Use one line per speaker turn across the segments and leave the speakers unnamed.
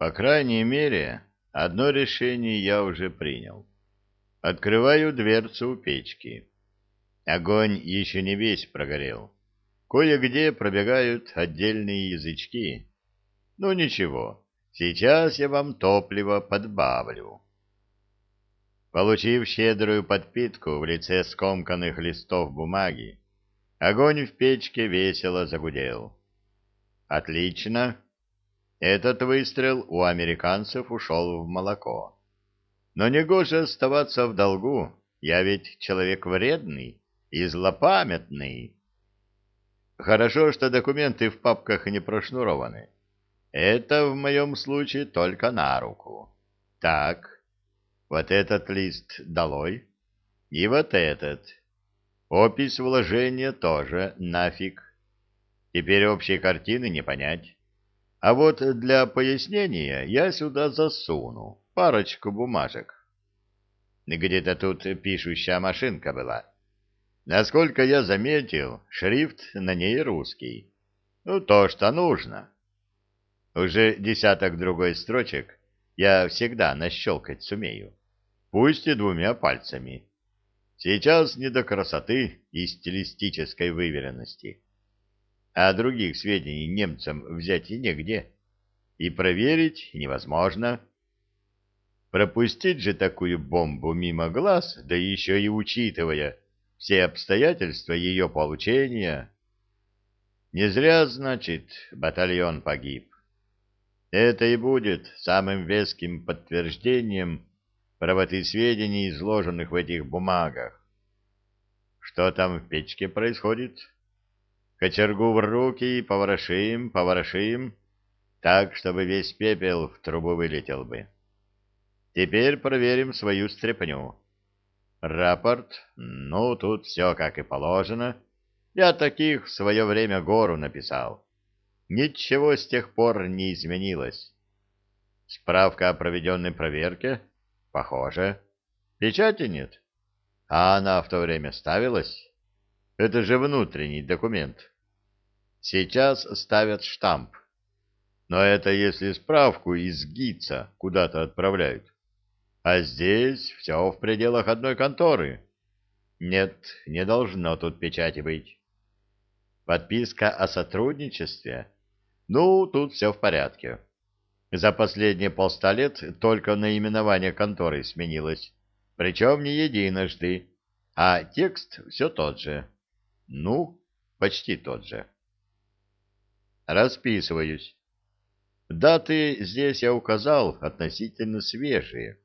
По крайней мере, одно решение я уже принял. Открываю дверцу у печки. Огонь еще не весь прогорел. Кое-где пробегают отдельные язычки. Ну ничего, сейчас я вам топливо подбавлю. Получив щедрую подпитку в лице скомканных листов бумаги, огонь в печке весело загудел. Отлично. Этот выстрел у американцев ушел в молоко. Но не гоже оставаться в долгу, я ведь человек вредный и злопамятный. Хорошо, что документы в папках не прошнурованы. Это в моем случае только на руку. Так, вот этот лист долой, и вот этот. Опись вложения тоже нафиг. Теперь общей картины не понять. А вот для пояснения я сюда засуну парочку бумажек. Где-то тут пишущая машинка была. Насколько я заметил, шрифт на ней русский. Ну, то, что нужно. Уже десяток другой строчек я всегда нащелкать сумею. Пусть и двумя пальцами. Сейчас не до красоты и стилистической выверенности а других сведений немцам взять и негде, и проверить невозможно. Пропустить же такую бомбу мимо глаз, да еще и учитывая все обстоятельства ее получения. Не зря, значит, батальон погиб. Это и будет самым веским подтверждением правоты сведений, изложенных в этих бумагах. Что там в печке происходит? Кочергу в руки и поворошим, поворошим, так, чтобы весь пепел в трубу вылетел бы. Теперь проверим свою стряпню. Рапорт, ну, тут все как и положено. Я таких в свое время гору написал. Ничего с тех пор не изменилось. Справка о проведенной проверке? Похоже. Печати нет? А она в то время ставилась? Это же внутренний документ. Сейчас ставят штамп. Но это если справку из ГИЦа куда-то отправляют. А здесь все в пределах одной конторы. Нет, не должно тут печати быть. Подписка о сотрудничестве? Ну, тут все в порядке. За последние полста лет только наименование конторы сменилось. Причем не единожды. А текст все тот же. Ну, почти тот же. Расписываюсь. Даты здесь я указал относительно свежие,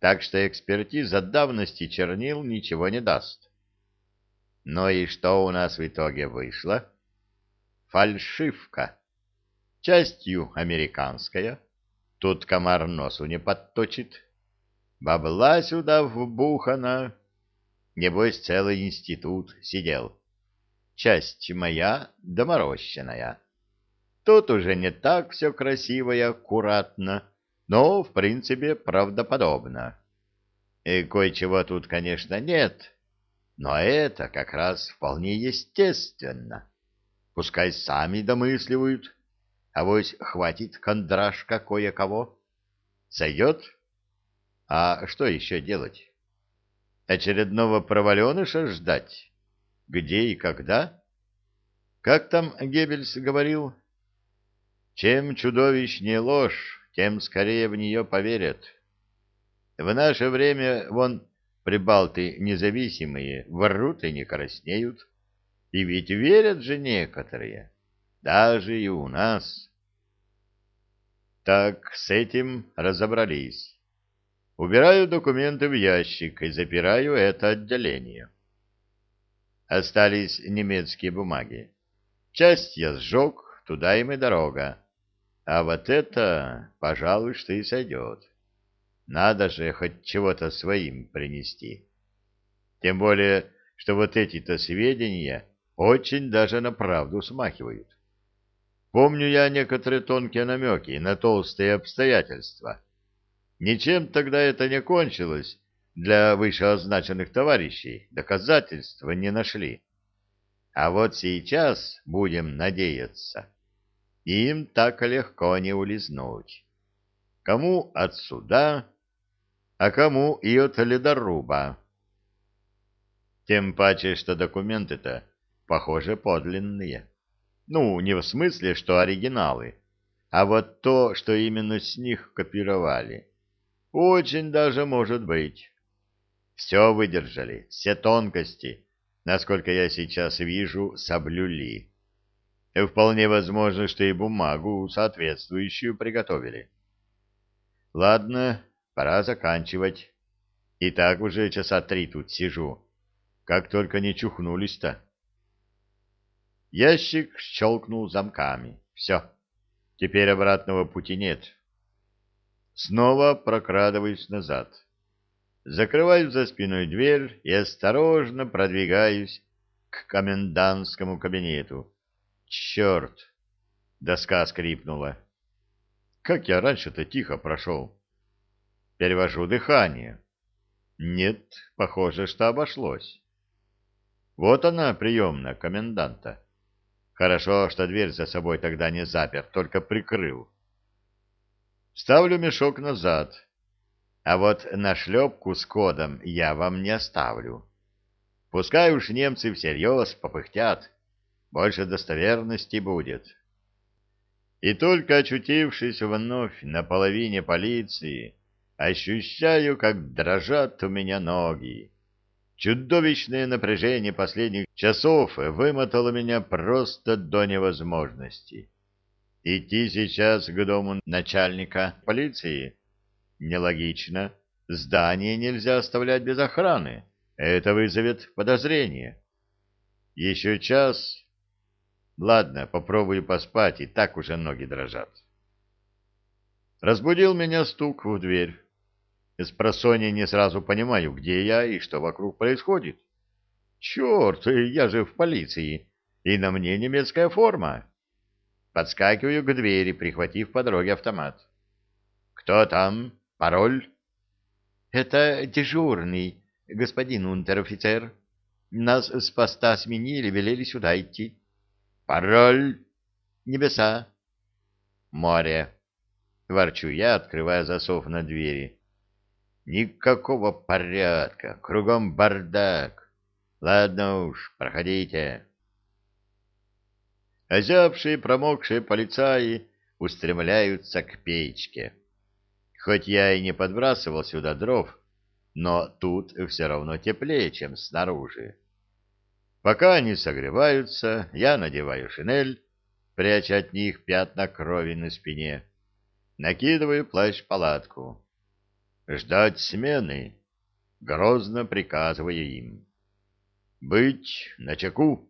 так что экспертиза давности чернил ничего не даст. Ну и что у нас в итоге вышло? Фальшивка. Частью американская. Тут комар носу не подточит. Бабла сюда вбухана. Небось, целый институт сидел. Часть моя доморощенная. Тут уже не так все красиво и аккуратно, но, в принципе, правдоподобно. И кое-чего тут, конечно, нет, но это как раз вполне естественно. Пускай сами домысливают, а вось хватит кондрашка кое-кого. Сойдет? А что еще делать? Очередного проваленыша ждать? Где и когда? Как там Геббельс говорил? Чем чудовищнее ложь, тем скорее в нее поверят. В наше время, вон, прибалты независимые, врут и не краснеют. И ведь верят же некоторые, даже и у нас. Так, с этим разобрались. Убираю документы в ящик и запираю это отделение. Остались немецкие бумаги. Часть я сжег, туда им и дорога. А вот это, пожалуй, что и сойдет. Надо же хоть чего-то своим принести. Тем более, что вот эти-то сведения очень даже на правду смахивают. Помню я некоторые тонкие намеки на толстые обстоятельства. Ничем тогда это не кончилось для вышеозначенных товарищей, доказательства не нашли. А вот сейчас будем надеяться им так легко не улизнуть. кому от суда, а кому и от ледоруба. Тем паче, что документы-то, похоже, подлинные. Ну, не в смысле, что оригиналы, а вот то, что именно с них копировали. Очень даже может быть. Все выдержали, все тонкости, насколько я сейчас вижу, соблюли. Вполне возможно, что и бумагу соответствующую приготовили. Ладно, пора заканчивать. И так уже часа три тут сижу. Как только не чухнулись-то. Ящик щелкнул замками. Все. Теперь обратного пути нет. Снова прокрадываюсь назад. Закрываю за спиной дверь и осторожно продвигаюсь к комендантскому кабинету. Черт! Доска скрипнула. Как я раньше-то тихо прошел. Перевожу дыхание. Нет, похоже, что обошлось. Вот она, приемная коменданта. Хорошо, что дверь за собой тогда не запер, только прикрыл. Ставлю мешок назад. А вот нашлепку с кодом я вам не оставлю. Пускай уж немцы всерьез попыхтят, больше достоверности будет. И только очутившись вновь на половине полиции, ощущаю, как дрожат у меня ноги. Чудовищное напряжение последних часов вымотало меня просто до невозможности. Идти сейчас к дому начальника полиции? Нелогично. Здание нельзя оставлять без охраны. Это вызовет подозрение. Еще час. Ладно, попробую поспать, и так уже ноги дрожат. Разбудил меня стук в дверь. С просонья не сразу понимаю, где я и что вокруг происходит. Черт, я же в полиции, и на мне немецкая форма. Подскакиваю к двери, прихватив по дороге автомат. «Кто там? Пароль?» «Это дежурный, господин унтер-офицер. Нас с поста сменили, велели сюда идти». «Пароль?» «Небеса». «Море». Ворчу я, открывая засов на двери. «Никакого порядка, кругом бардак. Ладно уж, проходите». Озябшие, промокшие полицаи устремляются к печке. Хоть я и не подбрасывал сюда дров, но тут все равно теплее, чем снаружи. Пока они согреваются, я надеваю шинель, пряча от них пятна крови на спине, накидываю плащ-палатку. Ждать смены, грозно приказываю им. Быть начеку.